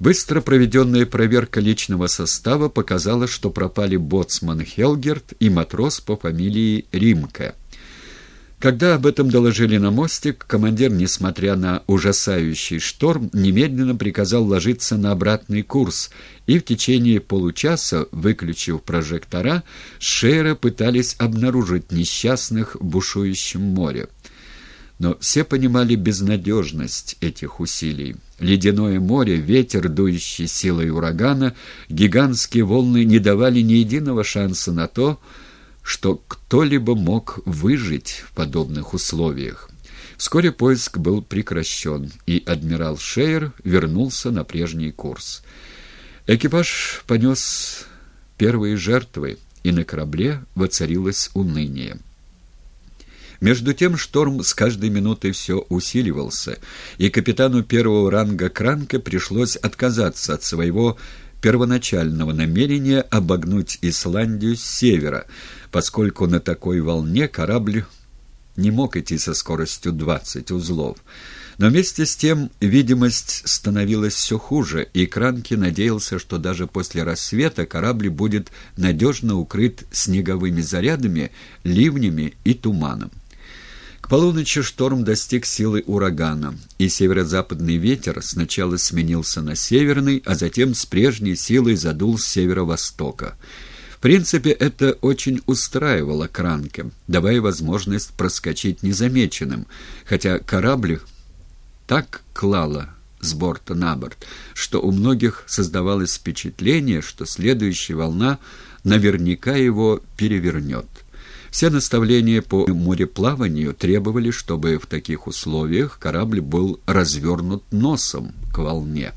Быстро проведенная проверка личного состава показала, что пропали боцман Хелгерт и матрос по фамилии Римка. Когда об этом доложили на мостик, командир, несмотря на ужасающий шторм, немедленно приказал ложиться на обратный курс, и в течение получаса, выключив прожектора, Шейра пытались обнаружить несчастных в бушующем море. Но все понимали безнадежность этих усилий. Ледяное море, ветер, дующий силой урагана, гигантские волны не давали ни единого шанса на то, что кто-либо мог выжить в подобных условиях. Вскоре поиск был прекращен, и адмирал Шейер вернулся на прежний курс. Экипаж понес первые жертвы, и на корабле воцарилось уныние. Между тем шторм с каждой минутой все усиливался, и капитану первого ранга Кранка пришлось отказаться от своего первоначального намерения обогнуть Исландию с севера, поскольку на такой волне корабль не мог идти со скоростью 20 узлов. Но вместе с тем видимость становилась все хуже, и Кранки надеялся, что даже после рассвета корабль будет надежно укрыт снеговыми зарядами, ливнями и туманом. К полуночи шторм достиг силы урагана, и северо-западный ветер сначала сменился на северный, а затем с прежней силой задул с северо-востока. В принципе, это очень устраивало Кранке, давая возможность проскочить незамеченным, хотя корабль так клало с борта на борт, что у многих создавалось впечатление, что следующая волна наверняка его перевернет. Все наставления по мореплаванию требовали, чтобы в таких условиях корабль был развернут носом к волне.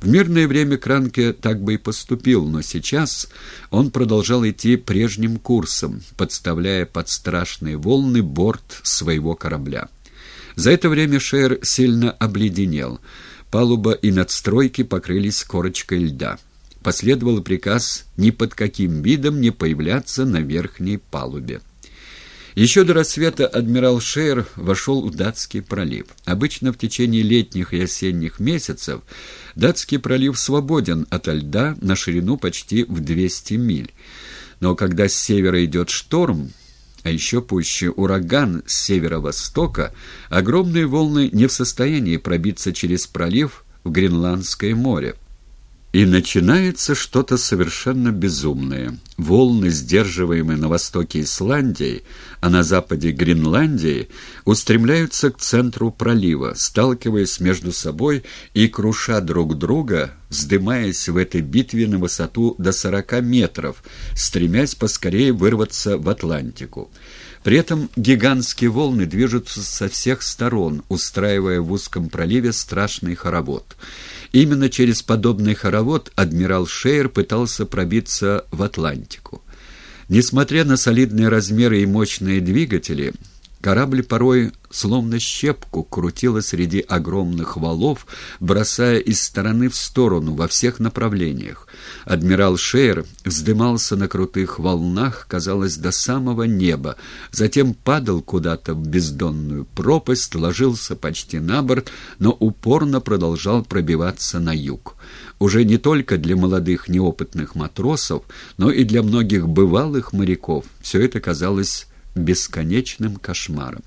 В мирное время Кранке так бы и поступил, но сейчас он продолжал идти прежним курсом, подставляя под страшные волны борт своего корабля. За это время Шер сильно обледенел. Палуба и надстройки покрылись корочкой льда последовал приказ ни под каким видом не появляться на верхней палубе. Еще до рассвета адмирал Шейер вошел в Датский пролив. Обычно в течение летних и осенних месяцев Датский пролив свободен от льда на ширину почти в 200 миль. Но когда с севера идет шторм, а еще пуще ураган с северо-востока, огромные волны не в состоянии пробиться через пролив в Гренландское море. И начинается что-то совершенно безумное. Волны, сдерживаемые на востоке Исландии, а на западе Гренландии, устремляются к центру пролива, сталкиваясь между собой и круша друг друга, вздымаясь в этой битве на высоту до 40 метров, стремясь поскорее вырваться в Атлантику. При этом гигантские волны движутся со всех сторон, устраивая в узком проливе страшный хоровод. Именно через подобный хоровод адмирал Шейер пытался пробиться в Атлантику. Несмотря на солидные размеры и мощные двигатели, Корабль порой словно щепку крутило среди огромных валов, бросая из стороны в сторону во всех направлениях. Адмирал Шейер вздымался на крутых волнах, казалось, до самого неба, затем падал куда-то в бездонную пропасть, ложился почти на борт, но упорно продолжал пробиваться на юг. Уже не только для молодых неопытных матросов, но и для многих бывалых моряков все это казалось бесконечным кошмаром.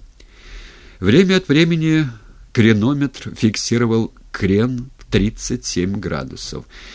Время от времени кренометр фиксировал крен в 37 градусов,